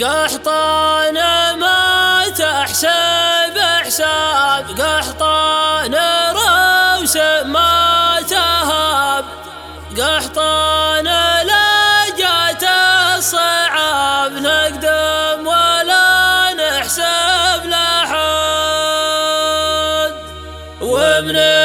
قحطان ما تحسب حساب. قحطان روس ما تهاب. قحطان لا جات الصعاب. نقدم ولا نحسب لحد. ومن